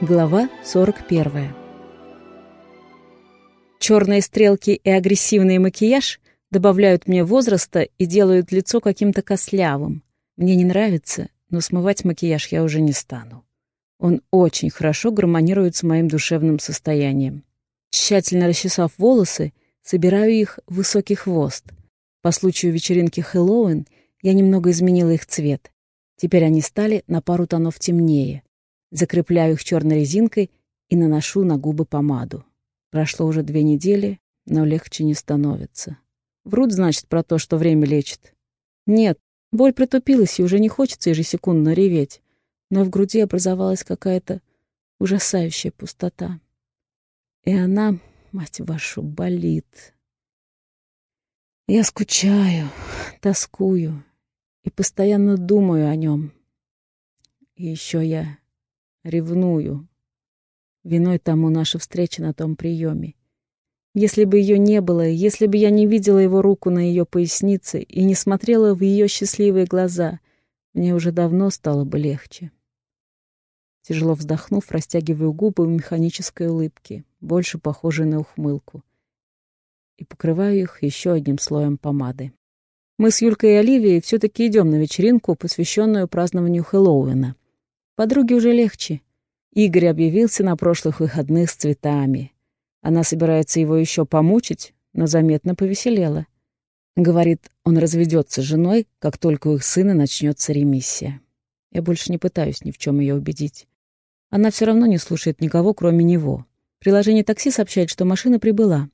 Глава 41. Черные стрелки и агрессивный макияж добавляют мне возраста и делают лицо каким-то кослявым. Мне не нравится, но смывать макияж я уже не стану. Он очень хорошо гармонирует с моим душевным состоянием. Тщательно расчесав волосы, собираю их в высокий хвост. По случаю вечеринки Хэллоуин я немного изменила их цвет. Теперь они стали на пару тонов темнее. Закрепляю их черной резинкой и наношу на губы помаду. Прошло уже две недели, но легче не становится. Врут, значит, про то, что время лечит. Нет, боль притупилась, и уже не хочется ежесекундно реветь. Но в груди образовалась какая-то ужасающая пустота. И она, мать вашу, болит. Я скучаю, тоскую и постоянно думаю о нем. И еще я Ревную. Виной тому наша встреча на том приеме. Если бы ее не было, если бы я не видела его руку на ее пояснице и не смотрела в ее счастливые глаза, мне уже давно стало бы легче. Тяжело вздохнув, растягиваю губы в механической улыбке, больше похожей на ухмылку, и покрываю их еще одним слоем помады. Мы с Юлькой и Оливией все-таки идем на вечеринку, посвященную празднованию Хэллоуина. Подруге уже легче. Игорь объявился на прошлых выходных с цветами. Она собирается его еще помучить, но заметно повеселела. Говорит, он разведется с женой, как только у их сына начнется ремиссия. Я больше не пытаюсь ни в чем ее убедить. Она все равно не слушает никого, кроме него. Приложение такси сообщает, что машина прибыла.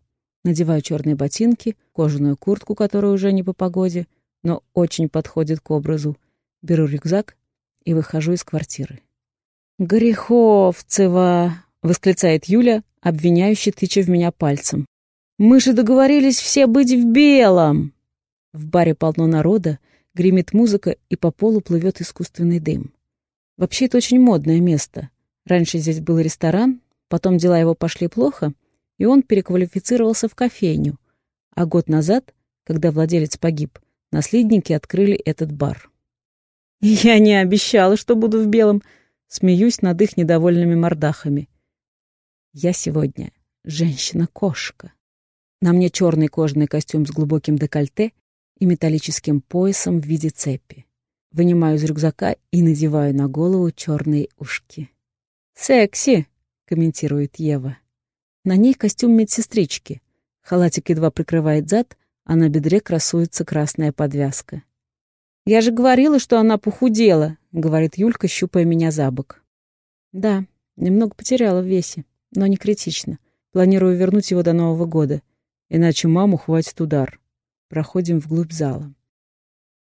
Надеваю черные ботинки, кожаную куртку, которая уже не по погоде, но очень подходит к образу. Беру рюкзак и выхожу из квартиры. «Греховцева!» — восклицает Юля, обвиняюще тыча в меня пальцем. «Мы же договорились все быть в белом!» В баре полно народа, гремит музыка, и по полу плывет искусственный дым. Вообще, это очень модное место. Раньше здесь был ресторан, потом дела его пошли плохо, и он переквалифицировался в кофейню. А год назад, когда владелец погиб, наследники открыли этот бар. Я не обещала, что буду в белом. Смеюсь над их недовольными мордахами. Я сегодня женщина-кошка. На мне черный кожаный костюм с глубоким декольте и металлическим поясом в виде цепи. Вынимаю из рюкзака и надеваю на голову черные ушки. «Секси!» — комментирует Ева. На ней костюм медсестрички. Халатик едва прикрывает зад, а на бедре красуется красная подвязка. «Я же говорила, что она похудела», — говорит Юлька, щупая меня за бок. «Да, немного потеряла в весе, но не критично. Планирую вернуть его до Нового года, иначе маму хватит удар. Проходим вглубь зала.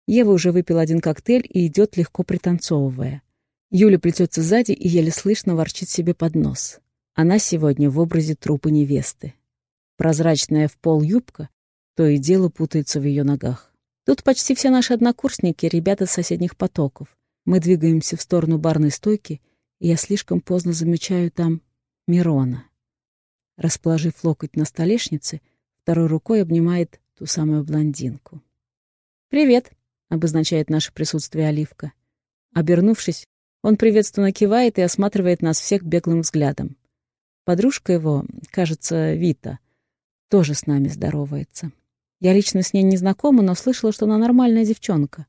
Ева уже выпила один коктейль и идет легко пританцовывая. Юля плетется сзади и еле слышно ворчит себе под нос. Она сегодня в образе трупа невесты. Прозрачная в пол юбка то и дело путается в ее ногах. Тут почти все наши однокурсники, ребята с соседних потоков. Мы двигаемся в сторону барной стойки, и я слишком поздно замечаю там Мирона. Расположив локоть на столешнице, второй рукой обнимает ту самую блондинку. «Привет», — обозначает наше присутствие Оливка. Обернувшись, он приветственно кивает и осматривает нас всех беглым взглядом. Подружка его, кажется, Вита, тоже с нами здоровается. Я лично с ней не знакома, но слышала, что она нормальная девчонка.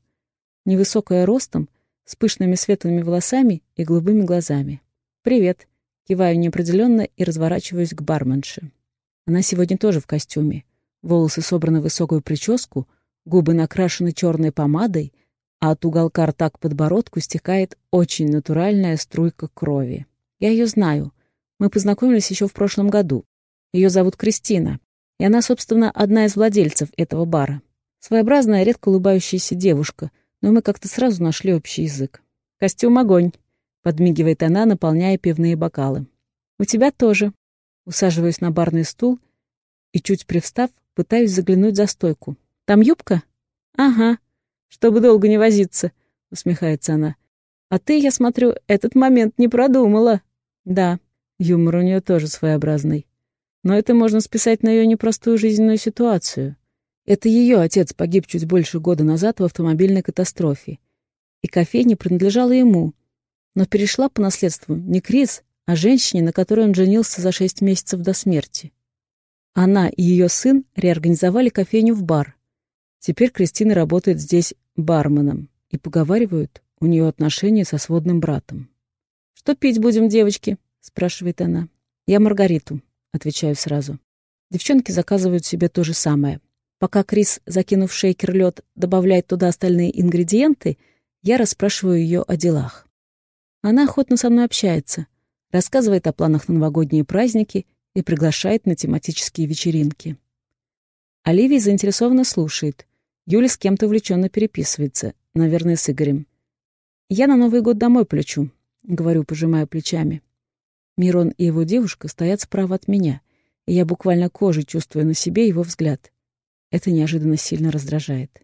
Невысокая ростом, с пышными светлыми волосами и голубыми глазами. «Привет», — киваю неопределенно и разворачиваюсь к барменше. Она сегодня тоже в костюме. Волосы собраны в высокую прическу, губы накрашены черной помадой, а от уголка рта к подбородку стекает очень натуральная струйка крови. Я ее знаю. Мы познакомились еще в прошлом году. Ее зовут Кристина. И она, собственно, одна из владельцев этого бара. Своеобразная, редко улыбающаяся девушка, но мы как-то сразу нашли общий язык. «Костюм огонь», — подмигивает она, наполняя пивные бокалы. «У тебя тоже». Усаживаюсь на барный стул и, чуть привстав, пытаюсь заглянуть за стойку. «Там юбка?» «Ага, чтобы долго не возиться», — усмехается она. «А ты, я смотрю, этот момент не продумала». «Да, юмор у нее тоже своеобразный. Но это можно списать на ее непростую жизненную ситуацию. Это ее отец погиб чуть больше года назад в автомобильной катастрофе. И кофейня принадлежала ему. Но перешла по наследству не Крис, о женщине, на которой он женился за шесть месяцев до смерти. Она и ее сын реорганизовали кофейню в бар. Теперь Кристина работает здесь барменом и поговаривают, у нее отношения со сводным братом. «Что пить будем, девочки?» — спрашивает она. «Я Маргариту», — отвечаю сразу. Девчонки заказывают себе то же самое. Пока Крис, закинув шейкер лед, добавляет туда остальные ингредиенты, я расспрашиваю ее о делах. Она охотно со мной общается, рассказывает о планах на новогодние праздники и приглашает на тематические вечеринки. Оливия заинтересованно слушает. Юля с кем-то увлеченно переписывается, наверное, с Игорем. «Я на Новый год домой полечу», — говорю, пожимая плечами. Мирон и его девушка стоят справа от меня, и я буквально кожей чувствую на себе его взгляд. Это неожиданно сильно раздражает.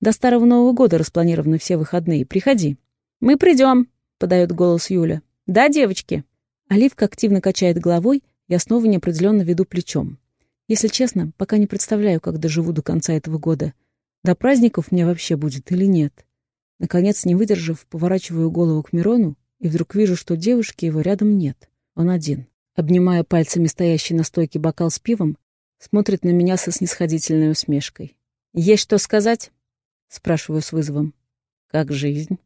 «До Старого Нового года распланированы все выходные. Приходи». «Мы придем», — подает голос Юля. «Да, девочки?» Оливка активно качает головой я снова неопределенно веду плечом. Если честно, пока не представляю, как доживу до конца этого года. До праздников мне вообще будет или нет. Наконец, не выдержав, поворачиваю голову к Мирону и вдруг вижу, что девушки его рядом нет. Он один. Обнимая пальцами стоящий на стойке бокал с пивом, смотрит на меня со снисходительной усмешкой. «Есть что сказать?» — спрашиваю с вызовом. «Как жизнь?»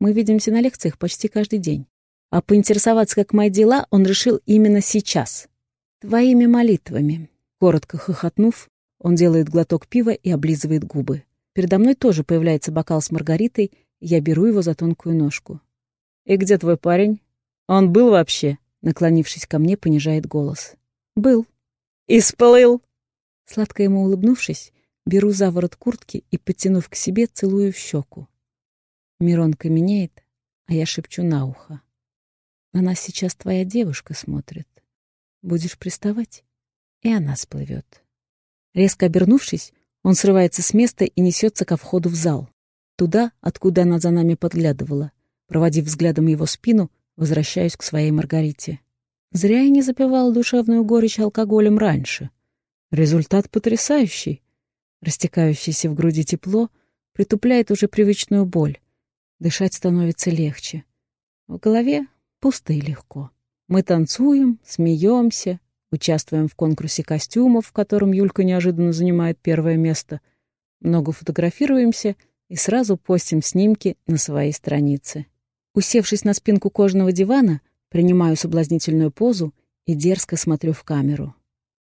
Мы видимся на лекциях почти каждый день. А поинтересоваться, как мои дела, он решил именно сейчас. Твоими молитвами. Коротко хохотнув, он делает глоток пива и облизывает губы. Передо мной тоже появляется бокал с Маргаритой, я беру его за тонкую ножку. «И где твой парень? Он был вообще?» Наклонившись ко мне, понижает голос. «Был». «И сплыл!» Сладко ему улыбнувшись, беру за ворот куртки и, подтянув к себе, целую в щеку. Мирон каменеет, а я шепчу на ухо. На нас сейчас твоя девушка смотрит. Будешь приставать, и она сплывет. Резко обернувшись, он срывается с места и несется ко входу в зал. Туда, откуда она за нами подглядывала. Проводив взглядом его спину, возвращаюсь к своей Маргарите. Зря я не запивала душевную горечь алкоголем раньше. Результат потрясающий. Растекающееся в груди тепло притупляет уже привычную боль. Дышать становится легче. В голове пусто и легко. Мы танцуем, смеемся, участвуем в конкурсе костюмов, в котором Юлька неожиданно занимает первое место, много фотографируемся и сразу постим снимки на своей странице. Усевшись на спинку кожаного дивана, принимаю соблазнительную позу и дерзко смотрю в камеру.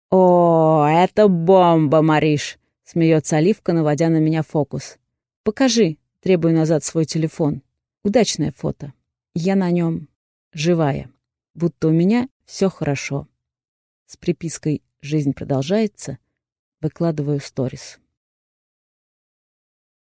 «О, это бомба, Мариш!» — смеется Оливка, наводя на меня фокус. «Покажи», — требую назад свой телефон. Удачное фото. Я на нем живая, будто у меня все хорошо. С припиской «Жизнь продолжается» выкладываю сторис.